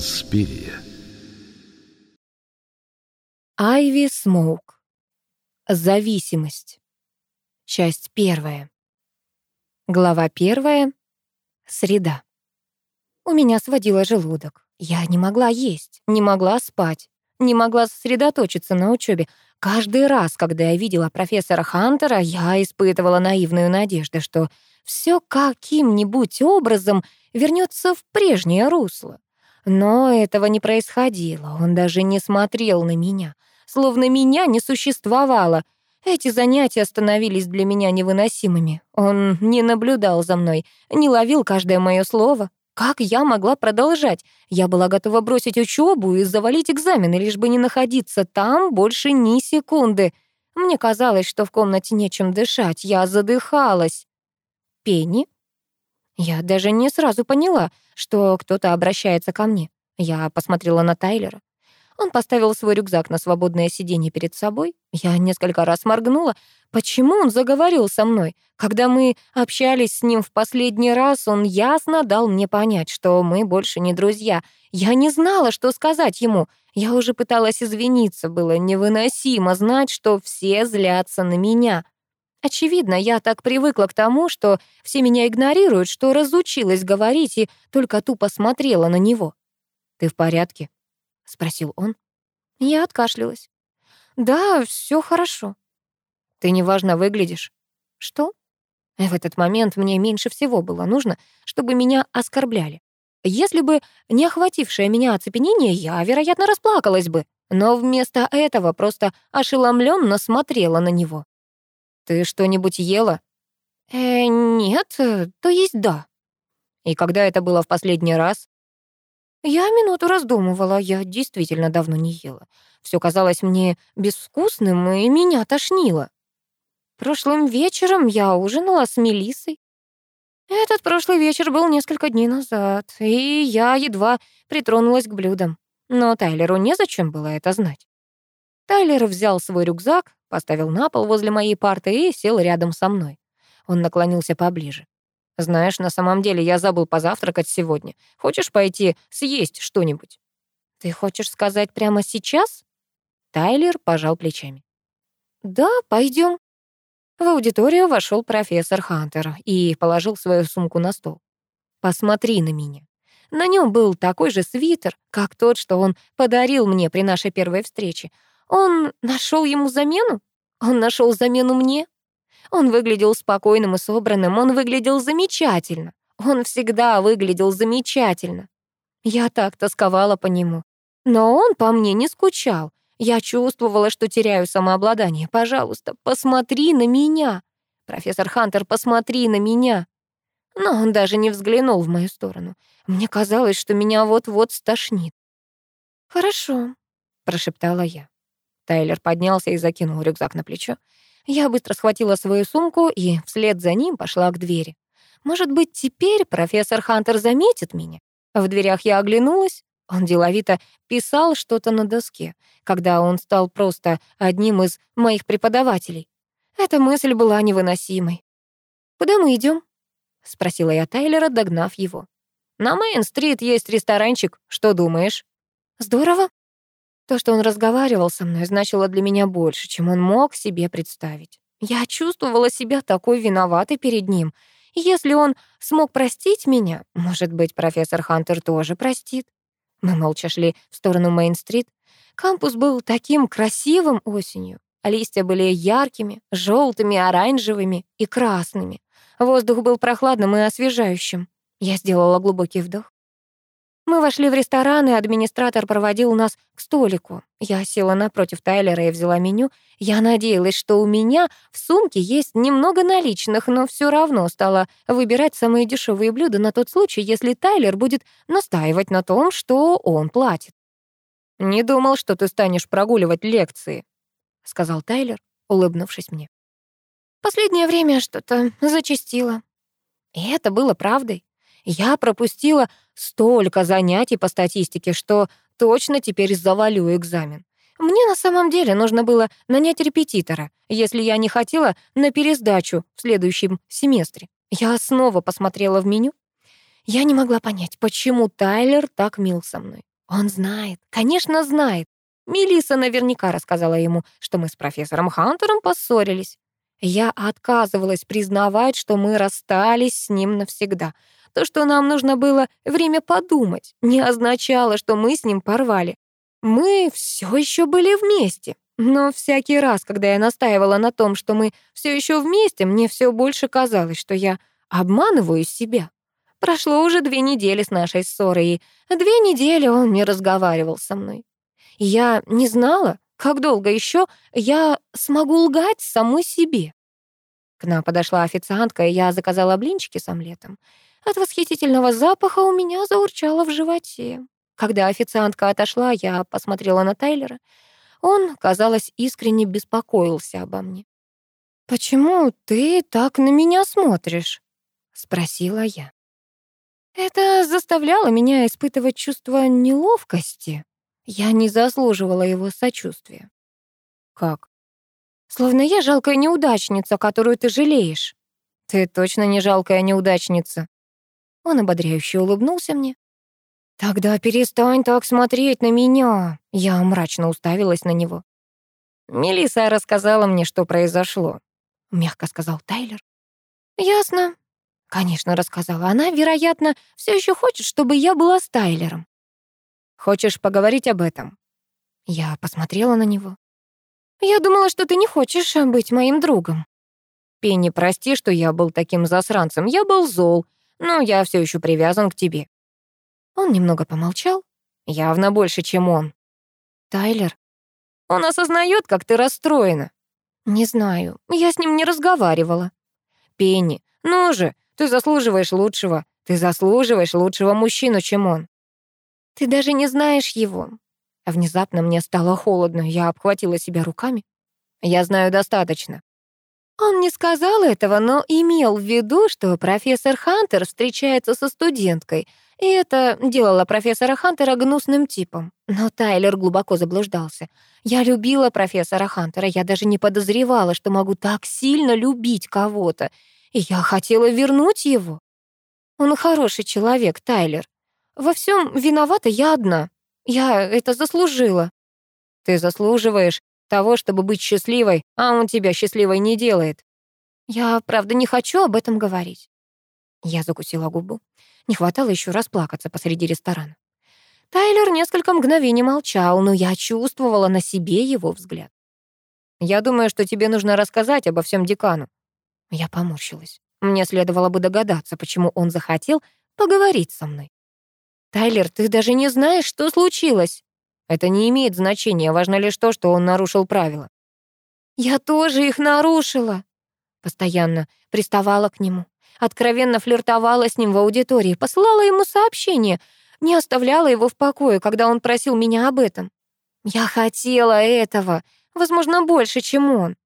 Инспирия. Айви Смоук. Зависимость. Часть первая. Глава первая. Среда. У меня сводило желудок. Я не могла есть, не могла спать, не могла сосредоточиться на учебе. Каждый раз, когда я видела профессора Хантера, я испытывала наивную надежду, что все каким-нибудь образом вернется в прежнее русло. Но этого не происходило, он даже не смотрел на меня, словно меня не существовало. Эти занятия становились для меня невыносимыми. Он не наблюдал за мной, не ловил каждое мое слово. Как я могла продолжать? Я была готова бросить учебу и завалить экзамены, лишь бы не находиться там больше ни секунды. Мне казалось, что в комнате нечем дышать, я задыхалась. Пенни? Я даже не сразу поняла, что кто-то обращается ко мне. Я посмотрела на Тайлера. Он поставил свой рюкзак на свободное сиденье перед собой. Я несколько раз моргнула. Почему он заговорил со мной? Когда мы общались с ним в последний раз, он ясно дал мне понять, что мы больше не друзья. Я не знала, что сказать ему. Я уже пыталась извиниться. Было невыносимо знать, что все злятся на меня. Очевидно, я так привыкла к тому, что все меня игнорируют, что разучилась говорить и только тупо смотрела на него. «Ты в порядке?» — спросил он. Я откашлялась. «Да, все хорошо». «Ты неважно выглядишь». «Что?» В этот момент мне меньше всего было нужно, чтобы меня оскорбляли. Если бы не охватившее меня оцепенение, я, вероятно, расплакалась бы. Но вместо этого просто ошеломленно смотрела на него. «Ты что-нибудь ела?» «Э, нет, то есть да». «И когда это было в последний раз?» Я минуту раздумывала, я действительно давно не ела. Все казалось мне безвкусным, и меня тошнило. Прошлым вечером я ужинала с Мелиссой. Этот прошлый вечер был несколько дней назад, и я едва притронулась к блюдам. Но Тайлеру незачем было это знать. Тайлер взял свой рюкзак, поставил на пол возле моей парты и сел рядом со мной. Он наклонился поближе. Знаешь, на самом деле я забыл позавтракать сегодня. Хочешь пойти съесть что-нибудь? Ты хочешь сказать прямо сейчас? Тайлер пожал плечами. Да, пойдем. В аудиторию вошел профессор Хантер и положил свою сумку на стол. Посмотри на меня. На нем был такой же свитер, как тот, что он подарил мне при нашей первой встрече. Он нашел ему замену? Он нашел замену мне? Он выглядел спокойным и собранным, он выглядел замечательно. Он всегда выглядел замечательно. Я так тосковала по нему. Но он по мне не скучал. Я чувствовала, что теряю самообладание. Пожалуйста, посмотри на меня. Профессор Хантер, посмотри на меня. Но он даже не взглянул в мою сторону. Мне казалось, что меня вот-вот стошнит. «Хорошо», — прошептала я. Тайлер поднялся и закинул рюкзак на плечо. Я быстро схватила свою сумку и вслед за ним пошла к двери. Может быть, теперь профессор Хантер заметит меня? В дверях я оглянулась. Он деловито писал что-то на доске, когда он стал просто одним из моих преподавателей. Эта мысль была невыносимой. «Куда мы идем? спросила я Тайлера, догнав его. «На Мейн-стрит есть ресторанчик. Что думаешь?» «Здорово», то, что он разговаривал со мной, значило для меня больше, чем он мог себе представить. Я чувствовала себя такой виноватой перед ним. Если он смог простить меня, может быть, профессор Хантер тоже простит. Мы молча шли в сторону Мейн-стрит. Кампус был таким красивым осенью. Листья были яркими, желтыми, оранжевыми и красными. Воздух был прохладным и освежающим. Я сделала глубокий вдох. Мы вошли в ресторан, и администратор проводил нас к столику. Я села напротив Тайлера и взяла меню. Я надеялась, что у меня в сумке есть немного наличных, но все равно стала выбирать самые дешевые блюда на тот случай, если Тайлер будет настаивать на том, что он платит. «Не думал, что ты станешь прогуливать лекции», — сказал Тайлер, улыбнувшись мне. «Последнее время что-то зачастило». И это было правдой. Я пропустила столько занятий по статистике, что точно теперь завалю экзамен. Мне на самом деле нужно было нанять репетитора, если я не хотела на пересдачу в следующем семестре. Я снова посмотрела в меню. Я не могла понять, почему Тайлер так мил со мной. Он знает, конечно, знает. Мелисса наверняка рассказала ему, что мы с профессором Хантером поссорились. Я отказывалась признавать, что мы расстались с ним навсегда. То, что нам нужно было время подумать, не означало, что мы с ним порвали. Мы все еще были вместе. Но всякий раз, когда я настаивала на том, что мы все еще вместе, мне все больше казалось, что я обманываю себя. Прошло уже две недели с нашей ссоры, и две недели он не разговаривал со мной. Я не знала, как долго еще я смогу лгать самой себе. К нам подошла официантка, и я заказала блинчики с омлетом. От восхитительного запаха у меня заурчало в животе. Когда официантка отошла, я посмотрела на Тайлера. Он, казалось, искренне беспокоился обо мне. «Почему ты так на меня смотришь?» — спросила я. Это заставляло меня испытывать чувство неловкости. Я не заслуживала его сочувствия. Как? Словно я жалкая неудачница, которую ты жалеешь. Ты точно не жалкая неудачница. Он ободряюще улыбнулся мне. Тогда перестань так смотреть на меня. Я мрачно уставилась на него. Мелиса рассказала мне, что произошло, мягко сказал Тайлер. Ясно, Конечно, рассказала. Она, вероятно, все еще хочет, чтобы я была с Тайлером. Хочешь поговорить об этом? Я посмотрела на него. Я думала, что ты не хочешь быть моим другом. Пенни, прости, что я был таким засранцем. Я был зол, но я все еще привязан к тебе. Он немного помолчал. Явно больше, чем он. Тайлер. Он осознает, как ты расстроена. Не знаю, я с ним не разговаривала. Пенни, ну же, ты заслуживаешь лучшего. Ты заслуживаешь лучшего мужчину, чем он. Ты даже не знаешь его. Внезапно мне стало холодно, я обхватила себя руками. Я знаю достаточно. Он не сказал этого, но имел в виду, что профессор Хантер встречается со студенткой, и это делало профессора Хантера гнусным типом. Но Тайлер глубоко заблуждался. Я любила профессора Хантера, я даже не подозревала, что могу так сильно любить кого-то и я хотела вернуть его. Он хороший человек, Тайлер. Во всем виновата я одна. Я это заслужила. Ты заслуживаешь того, чтобы быть счастливой, а он тебя счастливой не делает. Я, правда, не хочу об этом говорить. Я закусила губу. Не хватало еще расплакаться посреди ресторана. Тайлер несколько мгновений молчал, но я чувствовала на себе его взгляд. «Я думаю, что тебе нужно рассказать обо всем декану. Я поморщилась. Мне следовало бы догадаться, почему он захотел поговорить со мной. «Тайлер, ты даже не знаешь, что случилось!» «Это не имеет значения, важно лишь то, что он нарушил правила». «Я тоже их нарушила!» Постоянно приставала к нему, откровенно флиртовала с ним в аудитории, посылала ему сообщения, не оставляла его в покое, когда он просил меня об этом. Я хотела этого, возможно, больше, чем он.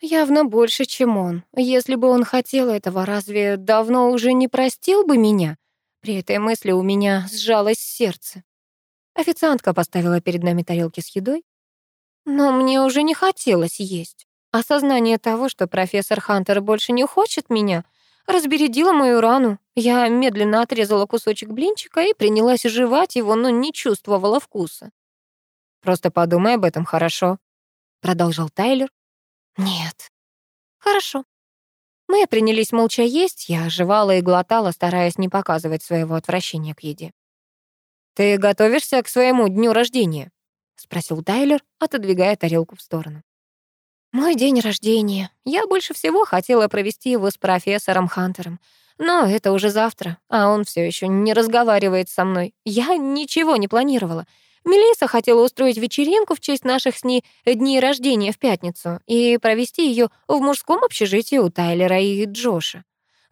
Явно больше, чем он. Если бы он хотел этого, разве давно уже не простил бы меня? При этой мысли у меня сжалось сердце. Официантка поставила перед нами тарелки с едой. Но мне уже не хотелось есть. Осознание того, что профессор Хантер больше не хочет меня, разбередило мою рану. Я медленно отрезала кусочек блинчика и принялась жевать его, но не чувствовала вкуса. «Просто подумай об этом, хорошо?» — продолжал Тайлер. Нет. Хорошо. Мы принялись молча есть, я оживала и глотала, стараясь не показывать своего отвращения к еде. «Ты готовишься к своему дню рождения?» — спросил Тайлер, отодвигая тарелку в сторону. «Мой день рождения. Я больше всего хотела провести его с профессором Хантером. Но это уже завтра, а он все еще не разговаривает со мной. Я ничего не планировала. Мелиса хотела устроить вечеринку в честь наших с ней дней рождения в пятницу и провести ее в мужском общежитии у Тайлера и Джоша.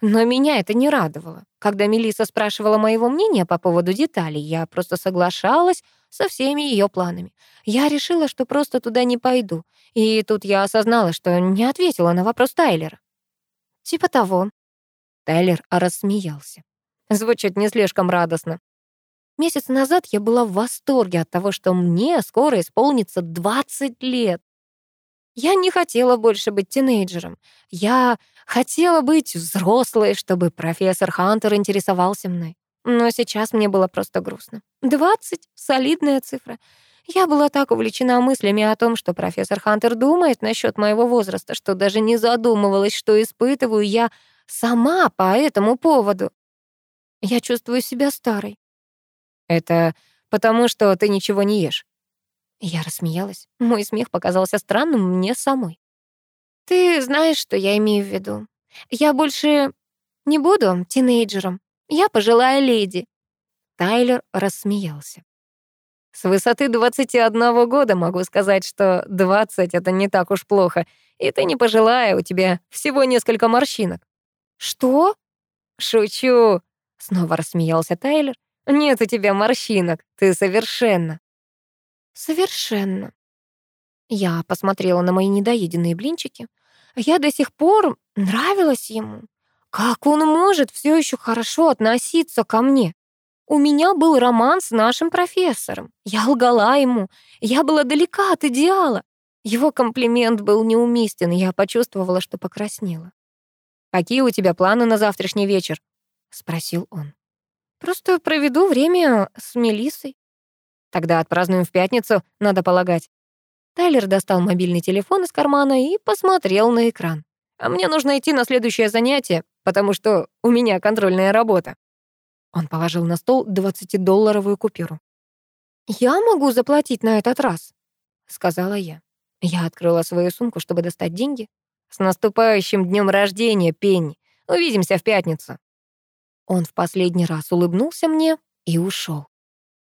Но меня это не радовало. Когда Мелиса спрашивала моего мнения по поводу деталей, я просто соглашалась со всеми ее планами. Я решила, что просто туда не пойду. И тут я осознала, что не ответила на вопрос Тайлера. Типа того. Тайлер рассмеялся. Звучит не слишком радостно. Месяц назад я была в восторге от того, что мне скоро исполнится 20 лет. Я не хотела больше быть тинейджером. Я хотела быть взрослой, чтобы профессор Хантер интересовался мной. но сейчас мне было просто грустно. Двадцать — солидная цифра. Я была так увлечена мыслями о том, что профессор Хантер думает насчет моего возраста, что даже не задумывалась, что испытываю я сама по этому поводу. Я чувствую себя старой. Это потому, что ты ничего не ешь. Я рассмеялась. Мой смех показался странным мне самой. Ты знаешь, что я имею в виду. Я больше не буду тинейджером. Я пожилая леди. Тайлер рассмеялся. С высоты 21 года могу сказать, что 20 — это не так уж плохо. И ты не пожилая, у тебя всего несколько морщинок. Что? Шучу. Снова рассмеялся Тайлер. Нет у тебя морщинок, ты совершенно. Совершенно. Я посмотрела на мои недоеденные блинчики. Я до сих пор нравилась ему. Как он может все еще хорошо относиться ко мне? У меня был роман с нашим профессором. Я лгала ему. Я была далека от идеала. Его комплимент был неуместен, я почувствовала, что покраснела. «Какие у тебя планы на завтрашний вечер?» — спросил он. «Просто проведу время с Мелиссой». «Тогда отпразднуем в пятницу, надо полагать». Тайлер достал мобильный телефон из кармана и посмотрел на экран. «А мне нужно идти на следующее занятие, потому что у меня контрольная работа». Он положил на стол 20-долларовую купюру. «Я могу заплатить на этот раз», — сказала я. Я открыла свою сумку, чтобы достать деньги. «С наступающим днем рождения, Пенни! Увидимся в пятницу!» Он в последний раз улыбнулся мне и ушел.